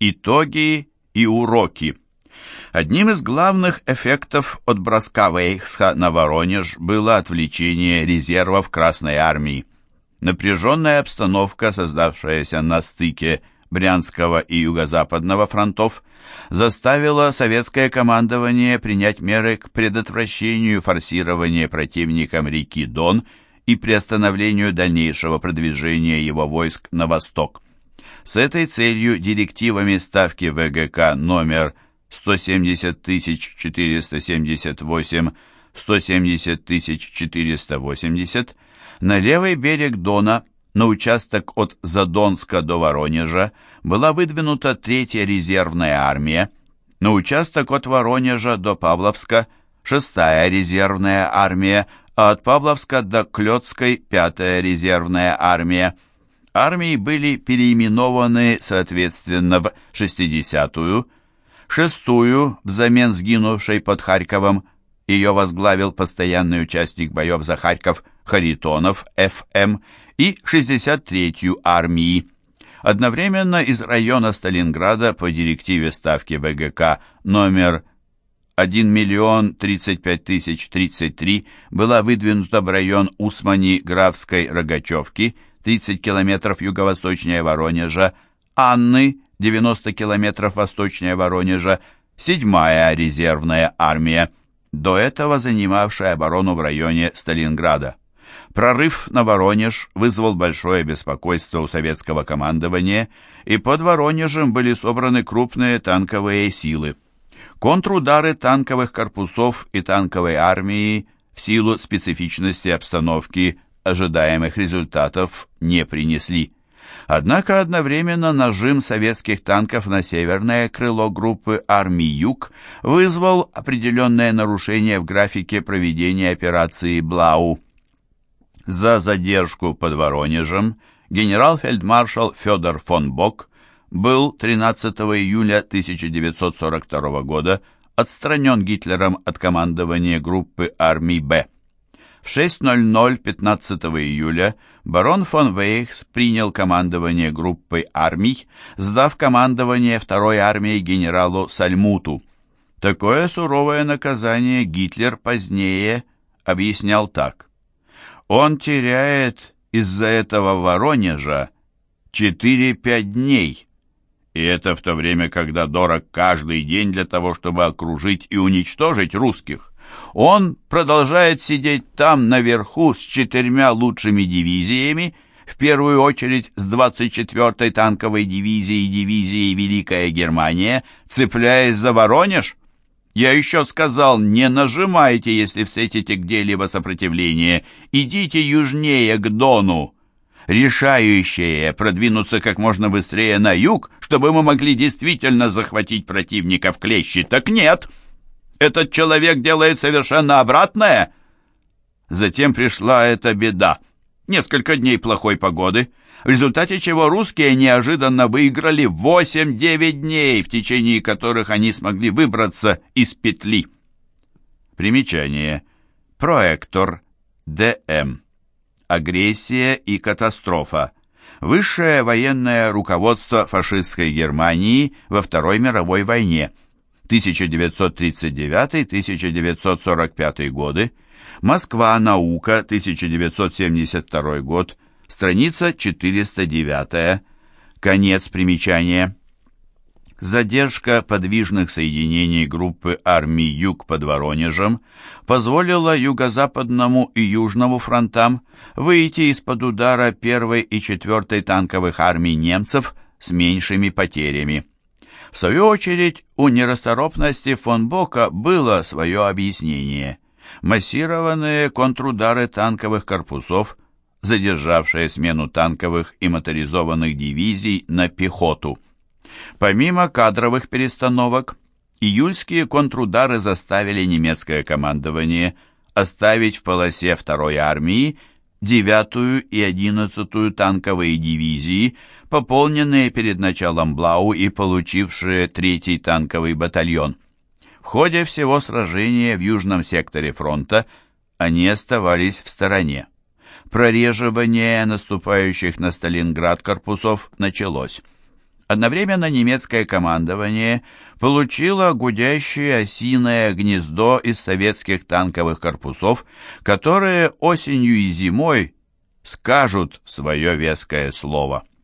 Итоги и уроки. Одним из главных эффектов от броска Вейхсха на Воронеж было отвлечение резервов Красной Армии. Напряженная обстановка, создавшаяся на стыке Брянского и Юго-Западного фронтов, заставила советское командование принять меры к предотвращению форсирования противником реки Дон и приостановлению дальнейшего продвижения его войск на восток. С этой целью директивами Ставки ВГК номер 170 170 480 на левый берег Дона, на участок от Задонска до Воронежа, была выдвинута Третья резервная армия, на участок от Воронежа до Павловска – Шестая резервная армия, а от Павловска до Клёцкой – Пятая резервная армия. Армии были переименованы соответственно в 60-ю, шестую взамен сгинувшей под Харьковом ее возглавил постоянный участник боев за Харьков Харитонов Ф.М. и 63-ю армии. Одновременно из района Сталинграда по директиве Ставки ВГК номер 1 миллион 35 тысяч 33 была выдвинута в район Усмани-Графской Рогачевки, 30 километров юго-восточнее Воронежа, Анны, 90 километров восточнее Воронежа, 7-я резервная армия, до этого занимавшая оборону в районе Сталинграда. Прорыв на Воронеж вызвал большое беспокойство у советского командования, и под Воронежем были собраны крупные танковые силы. Контрудары танковых корпусов и танковой армии в силу специфичности обстановки ожидаемых результатов не принесли. Однако одновременно нажим советских танков на северное крыло группы армий «Юг» вызвал определенное нарушение в графике проведения операции «Блау». За задержку под Воронежем генерал-фельдмаршал Федор фон Бок был 13 июля 1942 года отстранен Гитлером от командования группы армий «Б». В 6.00 15 июля барон фон Вейхс принял командование группой армий, сдав командование второй армии генералу Сальмуту. Такое суровое наказание Гитлер позднее объяснял так. Он теряет из-за этого Воронежа 4-5 дней. И это в то время, когда дорог каждый день для того, чтобы окружить и уничтожить русских. Он продолжает сидеть там, наверху, с четырьмя лучшими дивизиями, в первую очередь с 24-й танковой дивизией и дивизией Великая Германия, цепляясь за Воронеж. Я еще сказал, не нажимайте, если встретите где-либо сопротивление. Идите южнее, к Дону. Решающее продвинуться как можно быстрее на юг, чтобы мы могли действительно захватить противника в клещи. Так нет, этот человек делает совершенно обратное. Затем пришла эта беда. Несколько дней плохой погоды — в результате чего русские неожиданно выиграли 8-9 дней, в течение которых они смогли выбраться из петли. Примечание. Проектор. ДМ. Агрессия и катастрофа. Высшее военное руководство фашистской Германии во Второй мировой войне. 1939-1945 годы. Москва. Наука. 1972 год страница 409, конец примечания. Задержка подвижных соединений группы армий Юг под Воронежем позволила Юго-Западному и Южному фронтам выйти из-под удара первой и четвертой танковых армий немцев с меньшими потерями. В свою очередь, у нерасторопности фон Бока было свое объяснение. Массированные контрудары танковых корпусов – задержавшая смену танковых и моторизованных дивизий на пехоту. Помимо кадровых перестановок, июльские контрудары заставили немецкое командование оставить в полосе второй армии 9-ю и 11-ю танковые дивизии, пополненные перед началом Блау и получившие 3-й танковый батальон. В ходе всего сражения в южном секторе фронта они оставались в стороне прореживание наступающих на Сталинград корпусов началось. Одновременно немецкое командование получило гудящее осиное гнездо из советских танковых корпусов, которые осенью и зимой скажут свое веское слово.